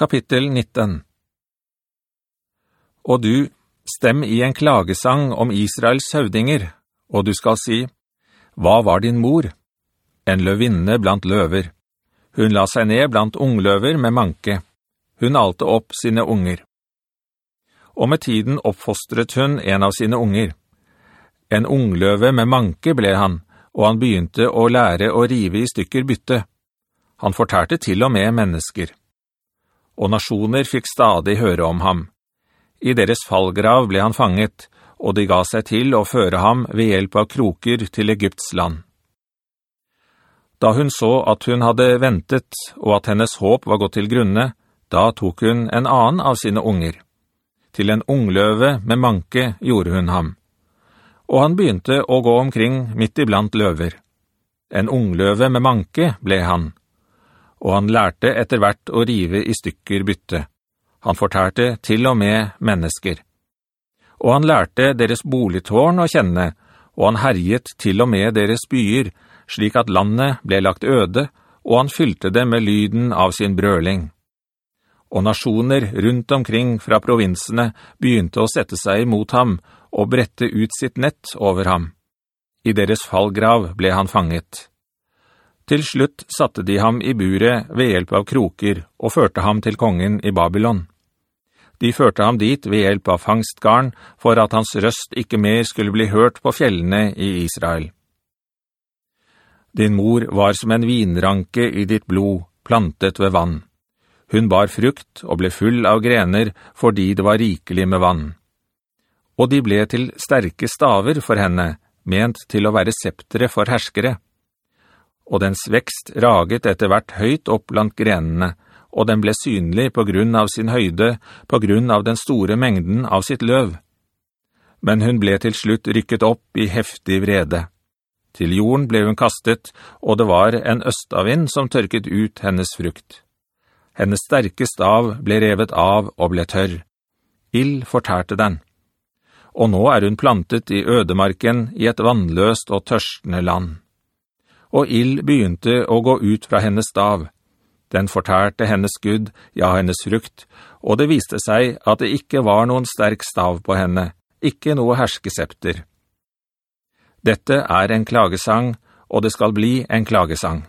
Kapittel 19 Og du, stem i en klagesang om Israels høvdinger, og du skal si, «Hva var din mor?» En løvinne blant løver. Hun la seg ned blant ungløver med manke. Hun alte opp sine unger. Og med tiden oppfostret hun en av sine unger. En ungløve med manke ble han, og han begynte å lære å rive i stykker bytte. Han fortærte til og med mennesker. Og nasjoner fikk stadig høre om ham. I deres fallgrav ble han fanget, og de ga seg til å føre ham ved hjelp av kroker til Egypts land. Da hun så at hun hadde ventet, og at hennes håp var gått til grunne, da tok hun en annen av sine unger. Til en ungløve med manke gjorde hun ham og han begynte å gå omkring midt iblant løver. En ungløve med manke ble han, og han lærte etter hvert å rive i stykker bytte. Han fortærte til og med mennesker. Og han lærte deres boligtårn å kjenne, og han herjet til og med deres byer, slik at landet ble lagt øde, og han fylte det med lyden av sin brøling. Og nasjoner rundt omkring fra provinsene begynte å sette seg imot ham, og brette ut sitt nett over ham. I deres fallgrav ble han fanget. Til slutt satte de ham i buret ved hjelp av kroker og førte ham til kongen i Babylon. De førte ham dit ved hjelp av fangstgarn for at hans røst ikke mer skulle bli hørt på fjellene i Israel. Din mor var som en vinranke i ditt blod, plantet ved vann. Hun bar frukt og ble full av grener fordi det var rikelig med vann og de ble til sterke staver for henne, ment til å være septere for herskere. Og dens vekst raget etter hvert høyt opp blant grenene, og den ble synlig på grunn av sin høyde, på grunn av den store mengden av sitt løv. Men hun ble til slutt rykket opp i heftig vrede. Til jorden ble hun kastet, og det var en østavind som tørket ut hennes frukt. Hennes sterke stav ble revet av og ble tørr. Ill fortærte den og nå er hun plantet i ødemarken i et vannløst og tørstende land. Og ild begynte å gå ut fra hennes stav. Den fortærte hennes skudd, ja hennes frukt, og det viste seg at det ikke var noen sterk stav på henne, ikke noe herskesepter. Dette er en klagesang, og det skal bli en klagesang.